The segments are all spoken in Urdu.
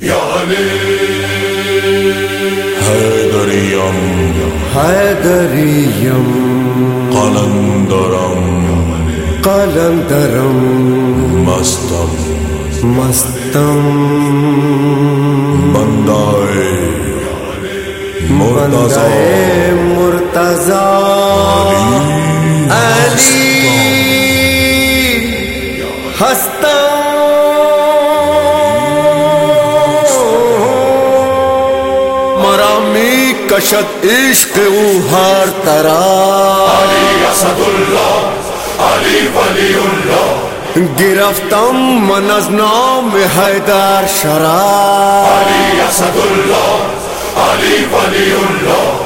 یا علی حیدریم. حیدریم. قلندرم. قلندرم. مستم. مستم. بندائے. مرتضی. بندے مرتضی علی. ہستم. مرامی کشت عشق او ہر طرح علی اسد اللہ علی ولی اللہ۔ گرفتم من از نام حیدر شراب علی اسد اللہ علی ولی اللہ۔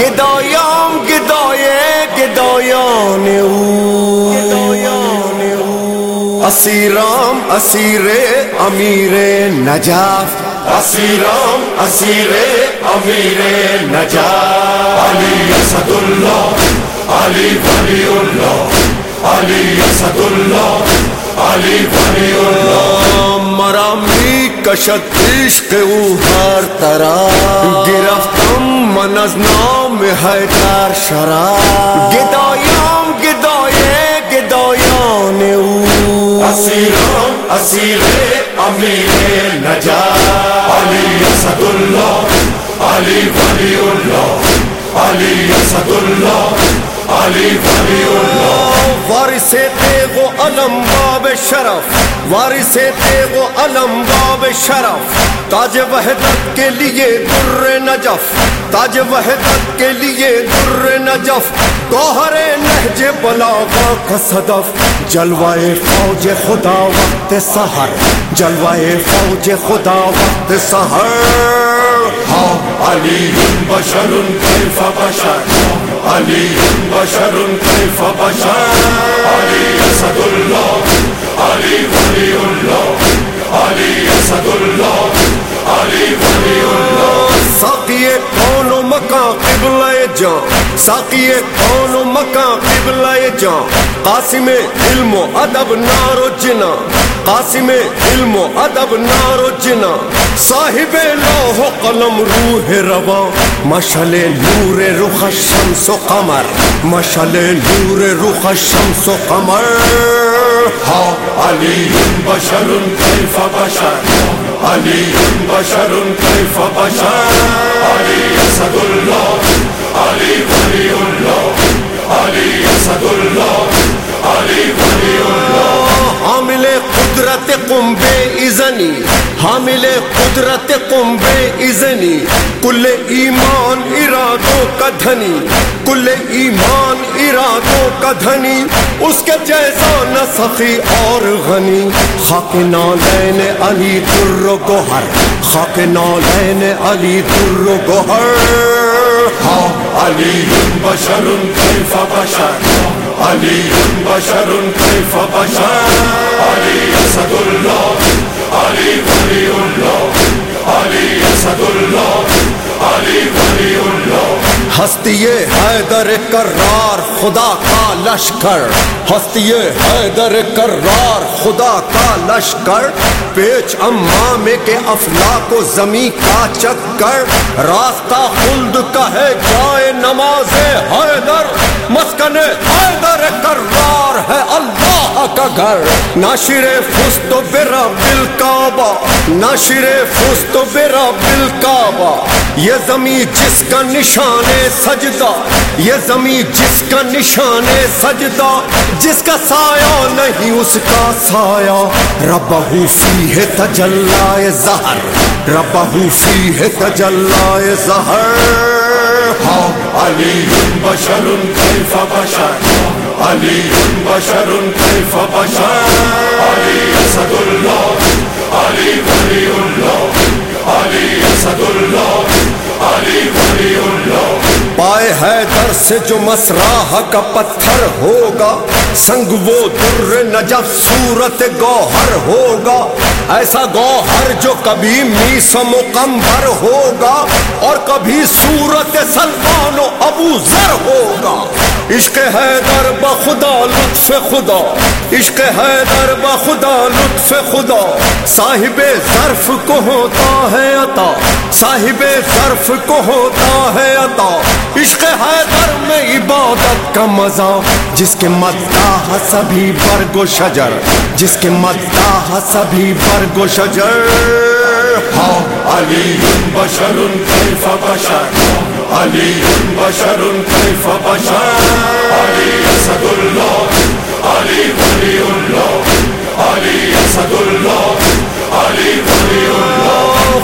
گدایام گدایه گدایان او۔ گدایان او۔ اسیرام اسیر امیر نجف۔ اسیرام اسیر امیر نجات علی اسد اللہ علی ولی اللہ علی اسد اللہ علی ولی اللہ مرامی کشت عشق او ہر طرح. گرفتم من از نام حیدر شراب. گدایام گدایه گدایان او. اسیرام اسیر امیر نجات، علی اسد اللہ علی ولی اللہ علی اسد اللہ علی ولی اللہ وارث تیغ و علم باب شرف، وارث تیغ و علم باب شرف۔ تاج وحدت کے لیے در نجف، تاج وحدت کے لیے در نجف۔ گوہر نہج بلاغا کا صدف جلوائے فوج خدا وقت سحر جلوائے فوج خدا وقت سحر۔ ہاں علی بشر کیف بشر، علی بشر کیف بشر۔ علی اسد اللہ علی ولی اللہ علی اسد اللہ علی ولی اللہ ساقی کون مکان قبلہ جان۔ ساقی کون مکان قبلہ جان۔ قاسم علم و ادب، نار و جنا۔ قاسم علم و ادب، نار و جنا۔ صاحب لوح قلم، روح روا۔ مشل نور رخ الشمس و قمر۔ مشل نور رخ الشمس و قمر۔ ہاں علی بشر کیف بشر علی بشر کیف بشر علی اسد اللہ علی ولی اللہ علی اسد اللہ علی ولی اللہ حامل قدرت قنبے ازنی حامل قدرت قنبے ازنی کل ایمان ارادوں دھنی کل ایمان ارادوں کا دھنی، اس کے جیسا نہ سخی اور غنی۔ خاک نالین علی در گوہر، خاک نالین علی در گوہر۔ ہاں علی بشر کیف بشر؟ علی بشر کیف بشر؟ علی اسد اللہ، علی ولی اللہ، علی اسد اللہ، علی ولی اللہ۔ ہستی حیدر کرار خدا کا لشکر۔ ہستی حیدر کرار خدا کا لشکر۔ پیچ امام کے افلاق و زمیں کا چکر۔ راستہ خلد کا ہے جائے نماز حیدر۔ مسکن حیدر کرار ہے اللہ کا گھر۔ ناشر فست و برا بل کعبہ ناشر فست برا بل کعبہ یہ زمین جس کا نشان سجدہ۔ یہ زمین جس کا نشان سجدہ، جس کا سایہ نہیں اس کا سایہ۔ ربہ فی ہے تجلائے زہر ربہ فی ہے تجلائے زہر۔ ہاں علی بشر کیف بشر علی بشر کیف بشر۔ علی اسد اللہ، علی سے جو مسراہ کا پتھر ہوگا، سنگ وہ در نجف صورت گوہر ہوگا۔ ایسا گوہر جو کبھی میس مکمبر ہوگا اور کبھی صورت سلمان و ابو ذر ہوگا۔ عشق حیدر بخدا لطف خدا۔ عشق حیدر بخدا لطف خدا۔ صاحب ظرف کو ہوتا ہے عطا۔ صاحب ظرف کو ہوتا ہے عطا۔ عشق حیدر میں عبادت کا مزہ، جس کے مداح سبھی برگ و شجر۔ جس کے مداح سبھی برگ و شجر۔ ہاں، بشر۔ كيف بشر۔ بشر بشر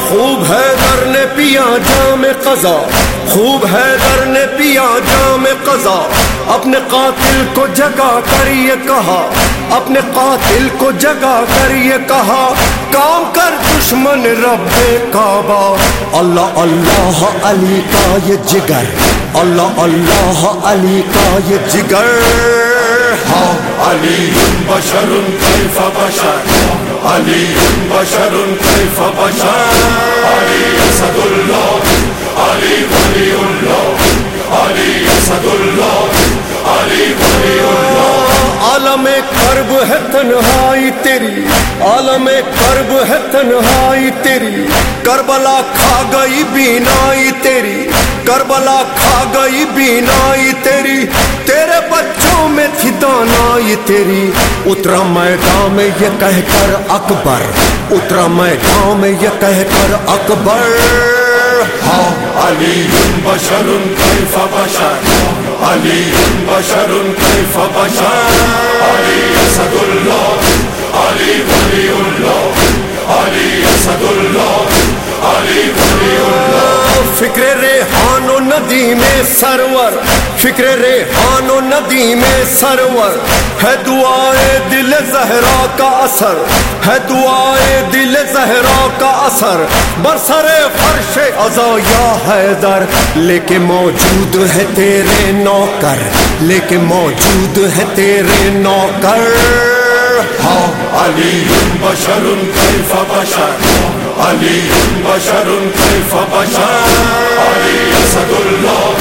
خوب ہے در نے پیا جام قضا۔ خوب ہے در نے پیا جام قضا اپنے قاتل کو جگا کر یہ کہا، اپنے قاتل کو جگا کر یہ کہا، کام کر دشمن رب کعبہ۔ اللہ اللہ علی کا یہ جگر۔ اللہ اللہ علی کا یہ جگر۔ ہاں، علي بشر كيف بشر۔ علي بشر كيف بشر۔ علي أسد الله علي ولي الله علي أسد الله علي ولي الله عالم کرب ہے تنہائی تیری، عالم کرب ہے تنہائی تیری۔ کربلا کھا گئی بینائی تیری، کربلا کھا گئی بینائی تیری۔ تیرے بچوں میں تھی دانائی تیری۔ اترا میدان میں یہ کہہ کر اکبر، اترا میدان میں یہ کہہ کر اکبر۔ علی بشر كيف بشر علی بشر كيف بشر علی أسد الله علی ولي الله علی أسد الله علی ولي الله فکر ریحان و ندی میں سرور، فکر ریحان و ندی میں سرور، ہے دعائے دل زہرا کا اثر، ہے دعائے دل زہرا کا اثر۔ برسر فرش ازا یا حیدر لیکن موجود ہے تیرے نوکر لیکن موجود ہے تیرے نوکر۔ علی بشر كيف بشر علی بشر كيف بشر علی أسد الله